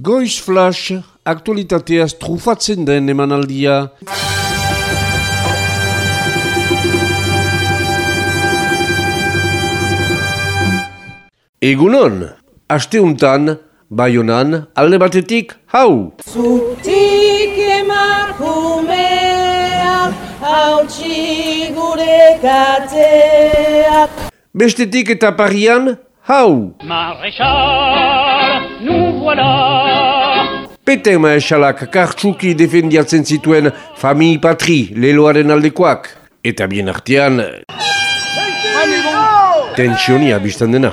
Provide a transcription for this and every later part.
Goiz Flash, aktualitateaz trufatzen den emanaldia. Egunon, asteuntan, baionan, alde batetik, hau! Zutik emakumeak, hautsi gure kateak. Bestetik eta parian, hau! Maréchal, nous voilà. Peter Maeshalak kartsuki defendiatzen zituen fami patri leloaren aldekoak. Eta bien artean... Tensionia biztan dena.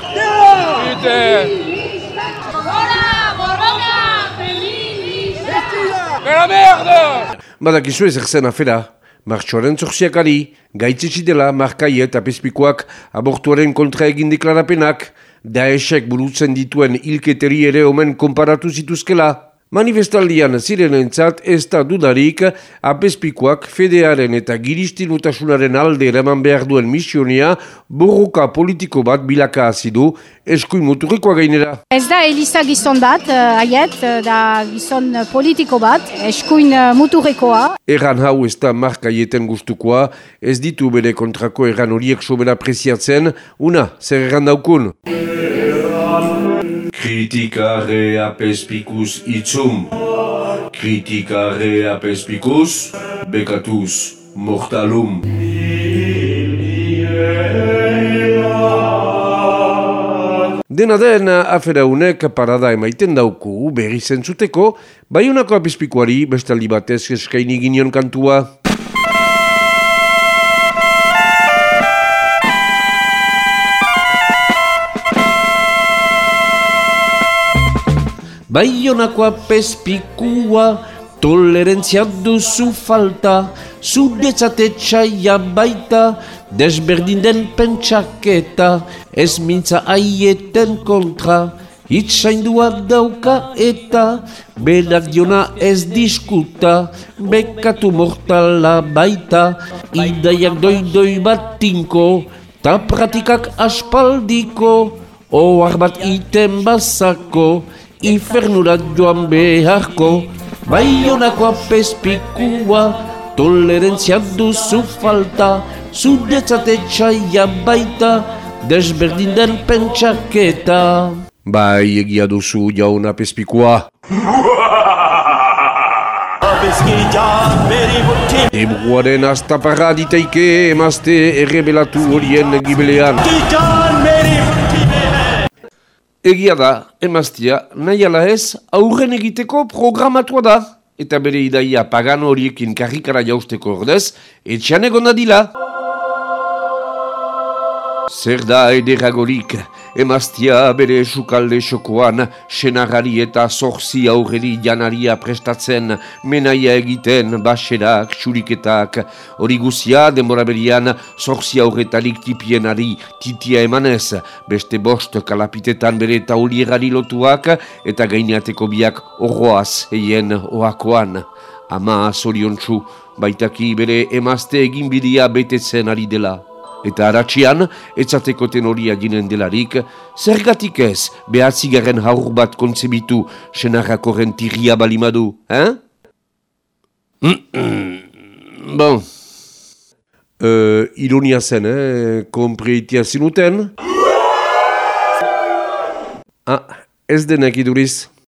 Badakizu ez erzen afera. Martxoaren zorziakari, gaitzetsi dela markai eta pespikoak abortuaren kontra egin deklarapenak, Daesek burutzen dituen ilketeri ere omen konparatu zituzkela. Manifestaldian ziren entzat ez da dudarik apespikoak fedearen eta giristilutasunaren alde eraman behar duen misionia borroka politiko bat bilaka azidu eskuin muturikoa gainera. Ez da Elisa gizon bat, uh, aiet, uh, da gizon politiko bat, eskuin uh, muturrekoa. Erran hau ez da markaieten gustukoa, ez ditu bere kontrako erran horiek sobera preziatzen, una, zer erran daukun? Kritika rea pespikuz itzum. Kritika rea pespikuz, bekatuz mortalum. Dena den, afera unek parada emaiten dauku berri zentzuteko, baiunako apespikoari bestaldi batez eskaini ginion kantua. Baionakoa pespikua, tolerantzia duzu falta, zuretzate txaia baita, desberdin den pentsaketa, ez mintza aieten kontra, itzaindua dauka eta, berak diona ez diskuta, bekatu mortala baita, idaiak doi-doi bat tinko, ta pratikak aspaldiko, ohar bat iten bazako, infernura joan beharko, baionako apespikua, tolerantzia duzu falta, zuretzate txaia baita, desberdin den pentsaketa. Bai, egia duzu jaun apespikua. Ebruaren astaparra diteike emazte errebelatu horien gibelean. Egia da, emaztia, nahi ala ez, aurren egiteko programatua da. Eta bere idaia pagan horiekin karrikara jausteko ordez, etxean egon da dila. Zer da ederagorik, emaztia bere sukalde xokoan, senagari eta zorzi aurreri janaria prestatzen, menaia egiten, baserak, xuriketak, hori guzia denbora berian zorzi aurretarik tipienari titia emanez, beste bost kalapitetan bere taulierari lotuak, eta gaineateko biak horroaz eien oakoan. Ama zoriontsu, baitaki bere emazte egin bidea betetzen ari dela. Eta haratxian, etzatekoten horia ginen delarik, zergatik ez behatzigaren haur bat kontzebitu senarrako rentirria balimadu, eh? bon. Uh, ironia zen, eh? Kompreitia zinuten? Ah, ez denek iduriz.